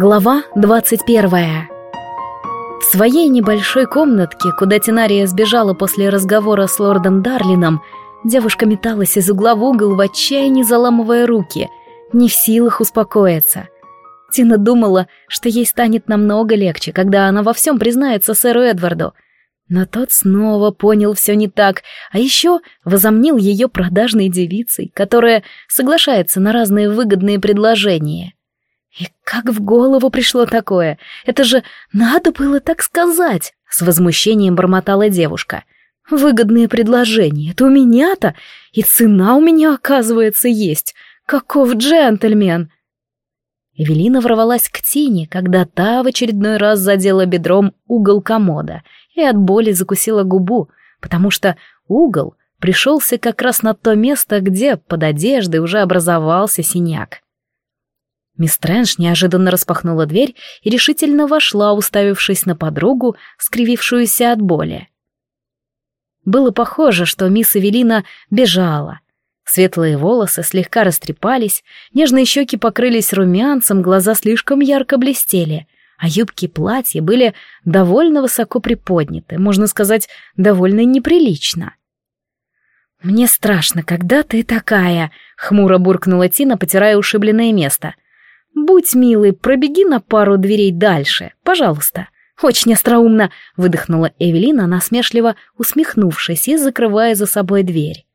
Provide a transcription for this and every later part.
Глава 21 В своей небольшой комнатке, куда Тинария сбежала после разговора с лордом Дарлином, девушка металась из угла в угол в отчаянии заламывая руки, не в силах успокоиться. Тина думала, что ей станет намного легче, когда она во всем признается сэру Эдварду. Но тот снова понял все не так, а еще возомнил ее продажной девицей, которая соглашается на разные выгодные предложения. И как в голову пришло такое? Это же надо было так сказать, с возмущением бормотала девушка. Выгодные предложения, это у меня-то, и цена у меня, оказывается, есть. Каков джентльмен! Эвелина ворвалась к Тине, когда та в очередной раз задела бедром угол комода и от боли закусила губу, потому что угол пришелся как раз на то место, где под одеждой уже образовался синяк. Мисс Трэндж неожиданно распахнула дверь и решительно вошла, уставившись на подругу, скривившуюся от боли. Было похоже, что мисс Эвелина бежала. Светлые волосы слегка растрепались, нежные щеки покрылись румянцем, глаза слишком ярко блестели, а юбки платья были довольно высоко приподняты, можно сказать, довольно неприлично. «Мне страшно, когда ты такая», — хмуро буркнула Тина, потирая ушибленное место — «Будь милый, пробеги на пару дверей дальше, пожалуйста». «Очень остроумно», — выдохнула Эвелина, насмешливо усмехнувшись и закрывая за собой дверь.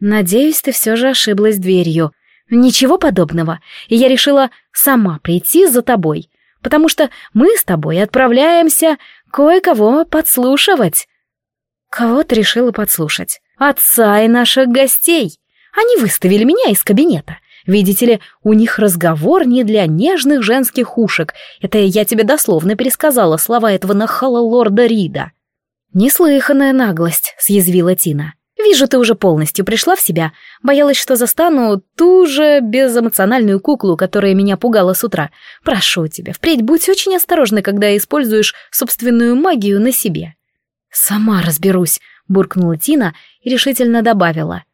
«Надеюсь, ты все же ошиблась дверью. Ничего подобного, и я решила сама прийти за тобой, потому что мы с тобой отправляемся кое-кого подслушивать». «Кого ты решила подслушать?» «Отца и наших гостей. Они выставили меня из кабинета. Видите ли, у них разговор не для нежных женских ушек. Это я тебе дословно пересказала слова этого нахала лорда Рида. «Неслыханная наглость», — съязвила Тина. «Вижу, ты уже полностью пришла в себя. Боялась, что застану ту же безэмоциональную куклу, которая меня пугала с утра. Прошу тебя, впредь будь очень осторожна, когда используешь собственную магию на себе». «Сама разберусь», — буркнула Тина и решительно добавила.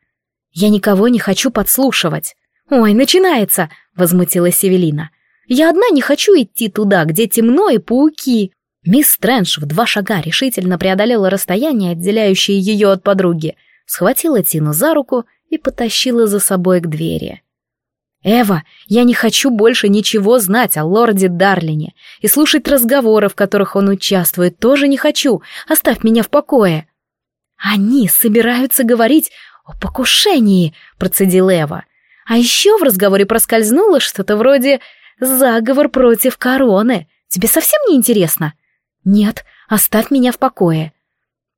«Я никого не хочу подслушивать». «Ой, начинается!» — возмутилась Севелина. «Я одна не хочу идти туда, где темно и пауки!» Мисс Стрэндж в два шага решительно преодолела расстояние, отделяющее ее от подруги, схватила Тину за руку и потащила за собой к двери. «Эва, я не хочу больше ничего знать о лорде Дарлине, и слушать разговоры, в которых он участвует, тоже не хочу. Оставь меня в покое». «Они собираются говорить о покушении», — процедила Эва. А еще в разговоре проскользнуло что-то вроде «заговор против короны». Тебе совсем не интересно? Нет, оставь меня в покое.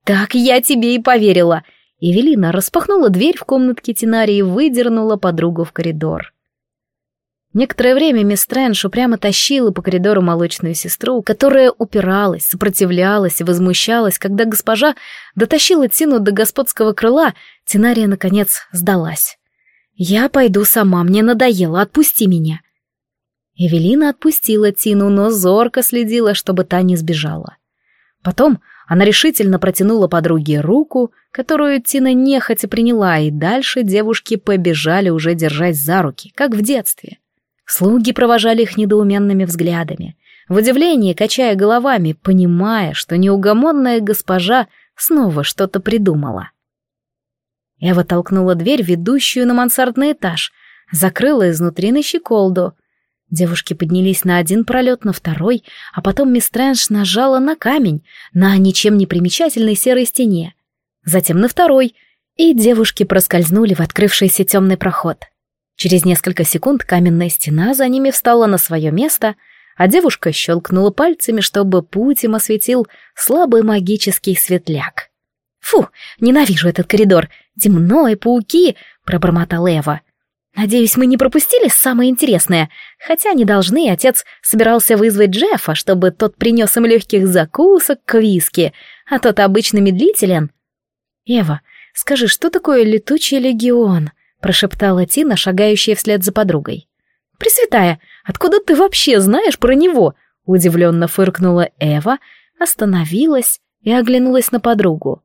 Так я тебе и поверила. Эвелина распахнула дверь в комнатке Тинарии и выдернула подругу в коридор. Некоторое время мисс Стрэндж упрямо тащила по коридору молочную сестру, которая упиралась, сопротивлялась и возмущалась, когда госпожа дотащила Тину до господского крыла, Тинария, наконец, сдалась. «Я пойду сама, мне надоело, отпусти меня». Эвелина отпустила Тину, но зорко следила, чтобы та не сбежала. Потом она решительно протянула подруге руку, которую Тина нехотя приняла, и дальше девушки побежали уже держась за руки, как в детстве. Слуги провожали их недоуменными взглядами, в удивлении качая головами, понимая, что неугомонная госпожа снова что-то придумала. Эва толкнула дверь, ведущую на мансардный этаж, закрыла изнутри на щеколду. Девушки поднялись на один пролет, на второй, а потом мисс Трэндж нажала на камень, на ничем не примечательной серой стене. Затем на второй, и девушки проскользнули в открывшийся темный проход. Через несколько секунд каменная стена за ними встала на свое место, а девушка щелкнула пальцами, чтобы путь им осветил слабый магический светляк. «Фу, ненавижу этот коридор! Темно и пауки!» — пробормотал Эва. «Надеюсь, мы не пропустили самое интересное, хотя не должны, отец собирался вызвать Джеффа, чтобы тот принес им легких закусок к виски, а тот обычно медлителен». «Эва, скажи, что такое летучий легион?» — прошептала Тина, шагающая вслед за подругой. «Пресвятая, откуда ты вообще знаешь про него?» — удивленно фыркнула Эва, остановилась и оглянулась на подругу.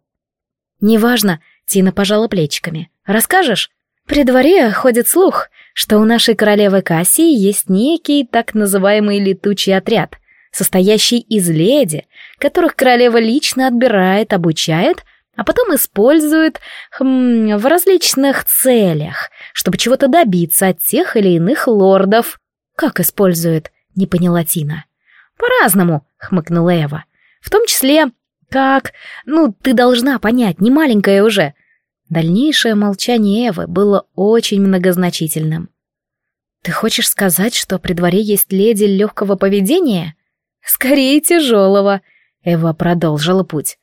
«Неважно», — Тина пожала плечиками. «Расскажешь?» При дворе ходит слух, что у нашей королевы Кассии есть некий так называемый летучий отряд, состоящий из леди, которых королева лично отбирает, обучает, а потом использует хм, в различных целях, чтобы чего-то добиться от тех или иных лордов. Как использует, не поняла Тина. По-разному, хмыкнула Эва. В том числе, как... Ну, ты должна понять, не маленькая уже. Дальнейшее молчание Эвы было очень многозначительным. «Ты хочешь сказать, что при дворе есть леди легкого поведения?» «Скорее тяжелого», — Эва продолжила путь.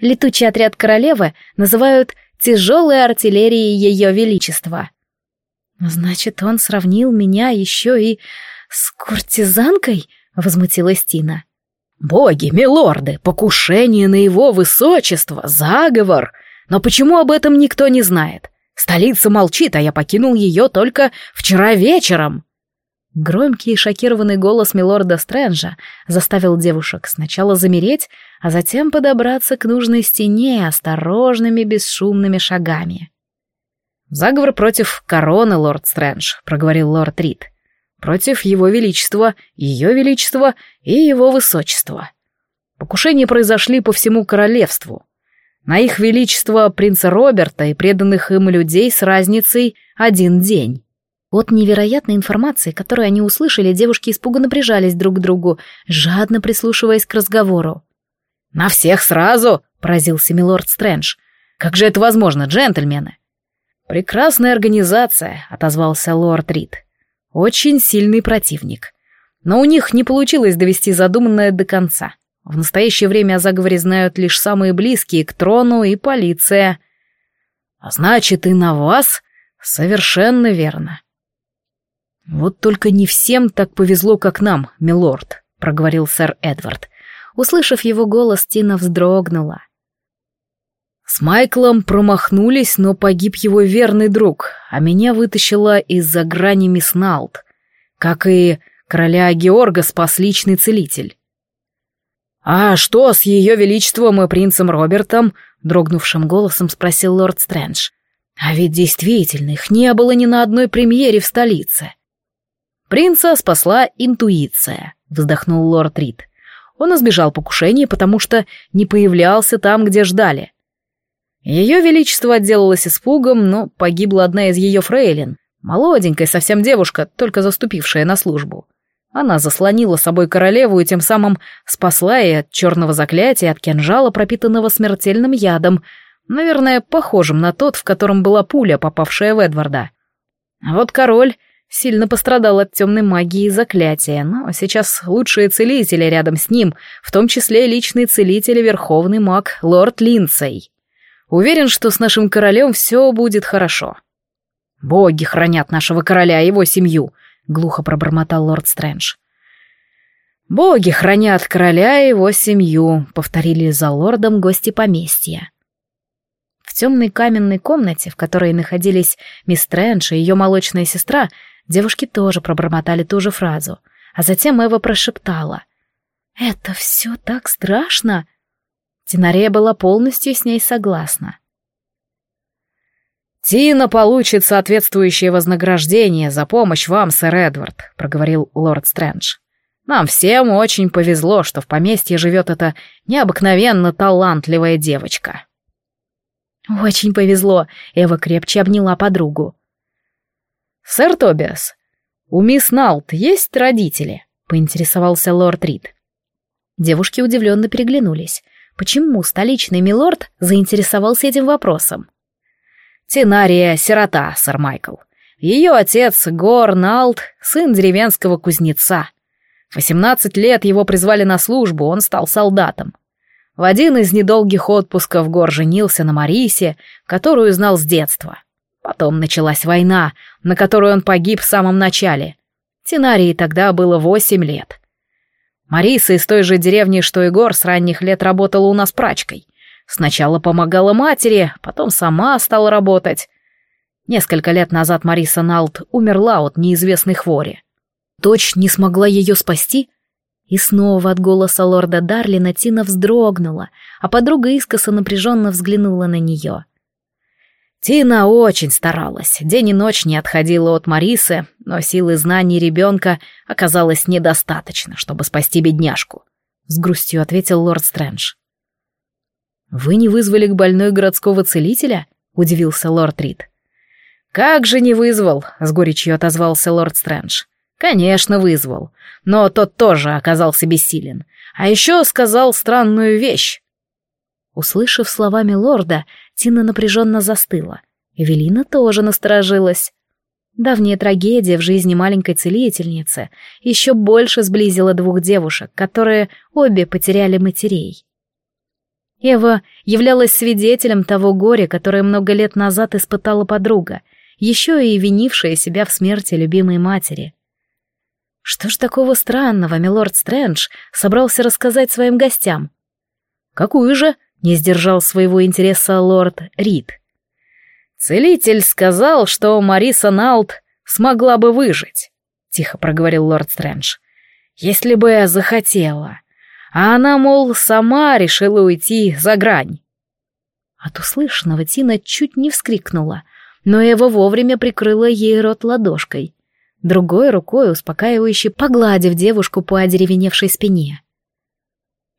«Летучий отряд королевы называют тяжелой артиллерией ее величества». «Значит, он сравнил меня еще и с куртизанкой?» — возмутилась Тина. «Боги, милорды, покушение на его высочество, заговор! Но почему об этом никто не знает? Столица молчит, а я покинул ее только вчера вечером!» Громкий и шокированный голос милорда Стрэнджа заставил девушек сначала замереть, а затем подобраться к нужной стене осторожными бесшумными шагами. «Заговор против короны, лорд Стрэндж», — проговорил лорд Рид. «Против его величества, ее величества и его высочества. Покушения произошли по всему королевству. На их величество принца Роберта и преданных им людей с разницей один день». От невероятной информации, которую они услышали, девушки испуганно прижались друг к другу, жадно прислушиваясь к разговору. «На всех сразу!» — поразился милорд Стрэндж. «Как же это возможно, джентльмены?» «Прекрасная организация», — отозвался лорд Рид. «Очень сильный противник. Но у них не получилось довести задуманное до конца. В настоящее время о заговоре знают лишь самые близкие к трону и полиция». «А значит, и на вас?» «Совершенно верно. «Вот только не всем так повезло, как нам, милорд», — проговорил сэр Эдвард. Услышав его голос, Тина вздрогнула. С Майклом промахнулись, но погиб его верный друг, а меня вытащила из-за грани мисс Налт, как и короля Георга спас личный целитель. «А что с ее величеством и принцем Робертом?» — дрогнувшим голосом спросил лорд Стрэндж. «А ведь действительно их не было ни на одной премьере в столице». Принца спасла интуиция, вздохнул лорд Рид. Он избежал покушения, потому что не появлялся там, где ждали. Ее величество отделалось испугом, но погибла одна из ее фрейлин, молоденькая совсем девушка, только заступившая на службу. Она заслонила собой королеву и тем самым спасла и от черного заклятия, от кинжала, пропитанного смертельным ядом, наверное, похожим на тот, в котором была пуля, попавшая в Эдварда. А вот король Сильно пострадал от темной магии и заклятия, но сейчас лучшие целители рядом с ним, в том числе личный целитель и верховный маг лорд Линдсей. Уверен, что с нашим королем все будет хорошо. «Боги хранят нашего короля и его семью», — глухо пробормотал лорд Стрэндж. «Боги хранят короля и его семью», — повторили за лордом гости поместья. В темной каменной комнате, в которой находились мисс Стрэндж и ее молочная сестра, Девушки тоже пробормотали ту же фразу, а затем Эва прошептала. «Это все так страшно!» Тинария была полностью с ней согласна. «Тина получит соответствующее вознаграждение за помощь вам, сэр Эдвард», — проговорил лорд Стрэндж. «Нам всем очень повезло, что в поместье живет эта необыкновенно талантливая девочка». «Очень повезло», — Эва крепче обняла подругу. «Сэр Тобиас, у мисс Налт есть родители?» — поинтересовался лорд Рид. Девушки удивленно переглянулись. Почему столичный милорд заинтересовался этим вопросом? «Тенария — сирота, сэр Майкл. Ее отец Гор Налт, сын деревенского кузнеца. В 18 лет его призвали на службу, он стал солдатом. В один из недолгих отпусков Гор женился на Марисе, которую знал с детства. Потом началась война, на которую он погиб в самом начале. Тинарии тогда было восемь лет. Мариса из той же деревни, что Егор, с ранних лет работала у нас прачкой. Сначала помогала матери, потом сама стала работать. Несколько лет назад Мариса Налт умерла от неизвестной хвори. Дочь не смогла ее спасти? И снова от голоса лорда Дарлина Тина вздрогнула, а подруга искоса напряженно взглянула на нее. Тина очень старалась, день и ночь не отходила от Марисы, но силы знаний ребенка оказалось недостаточно, чтобы спасти бедняжку. С грустью ответил лорд Стрэндж. «Вы не вызвали к больной городского целителя?» — удивился лорд Рид. «Как же не вызвал?» — с горечью отозвался лорд Стрэндж. «Конечно, вызвал. Но тот тоже оказался бессилен. А еще сказал странную вещь». Услышав словами лорда, Тина напряженно застыла. Эвелина тоже насторожилась. Давняя трагедия в жизни маленькой целительницы еще больше сблизила двух девушек, которые обе потеряли матерей. Ева являлась свидетелем того горя, которое много лет назад испытала подруга, еще и винившая себя в смерти любимой матери. Что ж такого странного милорд Стрэндж собрался рассказать своим гостям? «Какую же?» — не сдержал своего интереса лорд Рид. «Целитель сказал, что Мариса Налт смогла бы выжить», — тихо проговорил лорд Стрэндж. «Если бы я захотела. А она, мол, сама решила уйти за грань». От услышанного Тина чуть не вскрикнула, но Эва вовремя прикрыла ей рот ладошкой, другой рукой успокаивающе погладив девушку по одеревеневшей спине.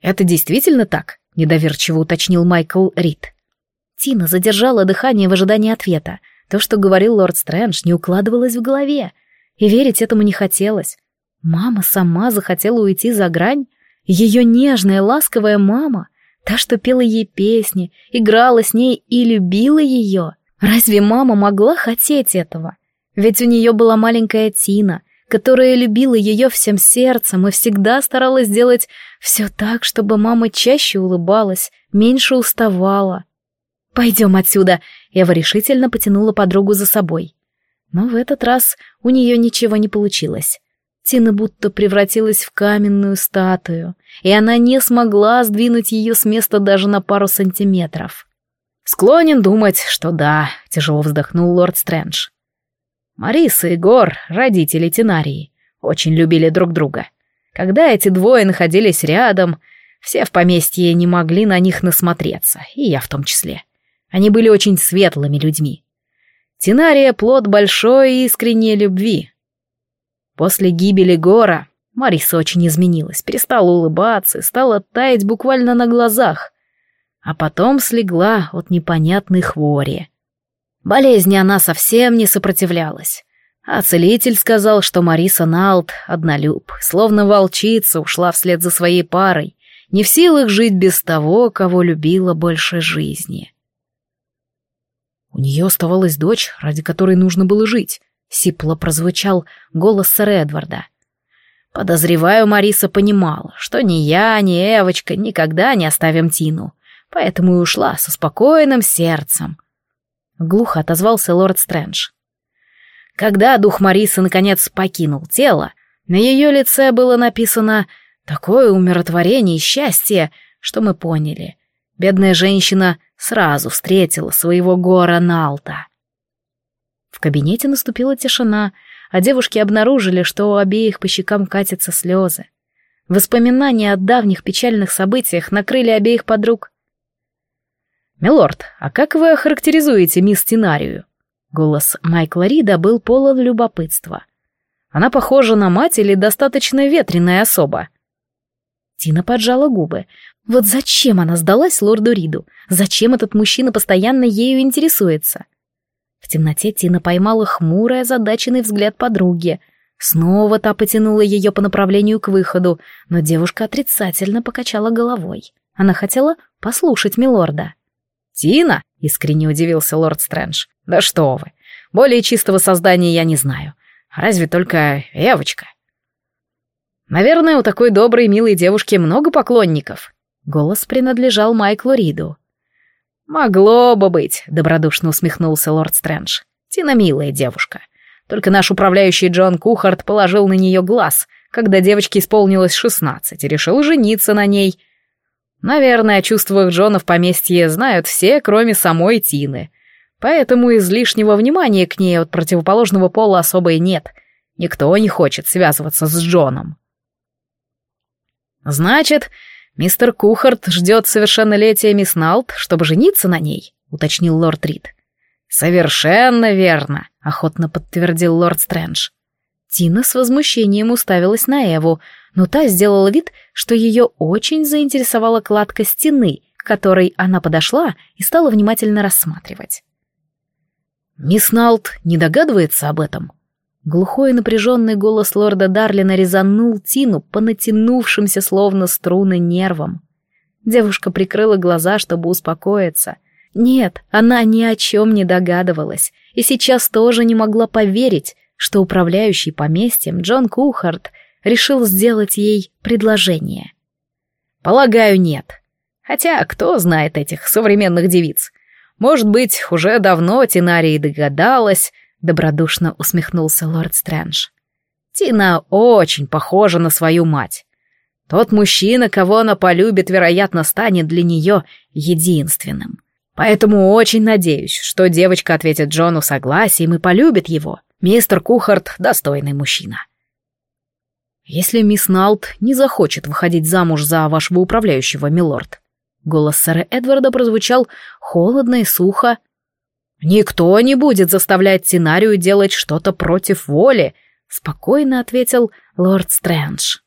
«Это действительно так?» — недоверчиво уточнил Майкл Рид. Тина задержала дыхание в ожидании ответа. То, что говорил лорд Стрэндж, не укладывалось в голове. И верить этому не хотелось. Мама сама захотела уйти за грань. Ее нежная, ласковая мама, та, что пела ей песни, играла с ней и любила ее. Разве мама могла хотеть этого? Ведь у нее была маленькая Тина, которая любила ее всем сердцем и всегда старалась сделать все так, чтобы мама чаще улыбалась, меньше уставала. «Пойдем отсюда!» Эва решительно потянула подругу за собой. Но в этот раз у нее ничего не получилось. Тина будто превратилась в каменную статую, и она не смогла сдвинуть ее с места даже на пару сантиметров. «Склонен думать, что да», — тяжело вздохнул лорд Стрэндж. Мариса и Гор, родители Тинарии, очень любили друг друга. Когда эти двое находились рядом, все в поместье не могли на них насмотреться, и я в том числе. Они были очень светлыми людьми. Тинария — плод большой и искренней любви. После гибели Гора Мариса очень изменилась, перестала улыбаться и стала таять буквально на глазах. А потом слегла от непонятной хвори. Болезни она совсем не сопротивлялась. А целитель сказал, что Мариса Налт, однолюб, словно волчица, ушла вслед за своей парой, не в силах жить без того, кого любила больше жизни. У нее оставалась дочь, ради которой нужно было жить. Сипло прозвучал голос сэра Эдварда. Подозреваю, Мариса понимала, что ни я, ни Эвочка никогда не оставим Тину, поэтому и ушла со спокойным сердцем. Глухо отозвался лорд Стрэндж. Когда дух Марисы наконец покинул тело, на ее лице было написано такое умиротворение и счастье, что мы поняли. Бедная женщина сразу встретила своего гора Налта. В кабинете наступила тишина, а девушки обнаружили, что у обеих по щекам катятся слезы. Воспоминания о давних печальных событиях накрыли обеих подруг. «Милорд, а как вы охарактеризуете мисс Тинарию?» Голос Майкла Рида был полон любопытства. «Она похожа на мать или достаточно ветреная особа?» Тина поджала губы. Вот зачем она сдалась лорду Риду? Зачем этот мужчина постоянно ею интересуется? В темноте Тина поймала хмурый, озадаченный взгляд подруги. Снова та потянула ее по направлению к выходу, но девушка отрицательно покачала головой. Она хотела послушать милорда. «Тина?» — искренне удивился лорд Стрэндж. «Да что вы! Более чистого создания я не знаю. Разве только Эвочка?» «Наверное, у такой доброй, милой девушки много поклонников», Голос принадлежал Майклу Риду. «Могло бы быть», — добродушно усмехнулся лорд Стрэндж. «Тина милая девушка. Только наш управляющий Джон Кухарт положил на нее глаз, когда девочке исполнилось шестнадцать, и решил жениться на ней. Наверное, о чувствах Джона в поместье знают все, кроме самой Тины. Поэтому излишнего внимания к ней от противоположного пола особо и нет. Никто не хочет связываться с Джоном». «Значит, «Мистер Кухарт ждет совершеннолетия мисс Налт, чтобы жениться на ней», — уточнил лорд Рид. «Совершенно верно», — охотно подтвердил лорд Стрэндж. Тина с возмущением уставилась на Эву, но та сделала вид, что ее очень заинтересовала кладка стены, к которой она подошла и стала внимательно рассматривать. «Мисс Налт не догадывается об этом?» Глухой и напряженный голос лорда Дарлина резанул Тину по натянувшимся словно струны нервам. Девушка прикрыла глаза, чтобы успокоиться. Нет, она ни о чем не догадывалась, и сейчас тоже не могла поверить, что управляющий поместьем Джон Кухарт решил сделать ей предложение. «Полагаю, нет. Хотя кто знает этих современных девиц? Может быть, уже давно Тинария догадалась, добродушно усмехнулся лорд Стрэндж. Тина очень похожа на свою мать. Тот мужчина, кого она полюбит, вероятно, станет для нее единственным. Поэтому очень надеюсь, что девочка ответит Джону согласием и полюбит его. Мистер Кухарт — достойный мужчина. Если мисс Налт не захочет выходить замуж за вашего управляющего, милорд. Голос сэра Эдварда прозвучал холодно и сухо. «Никто не будет заставлять Тинарию делать что-то против воли», — спокойно ответил лорд Стрэндж.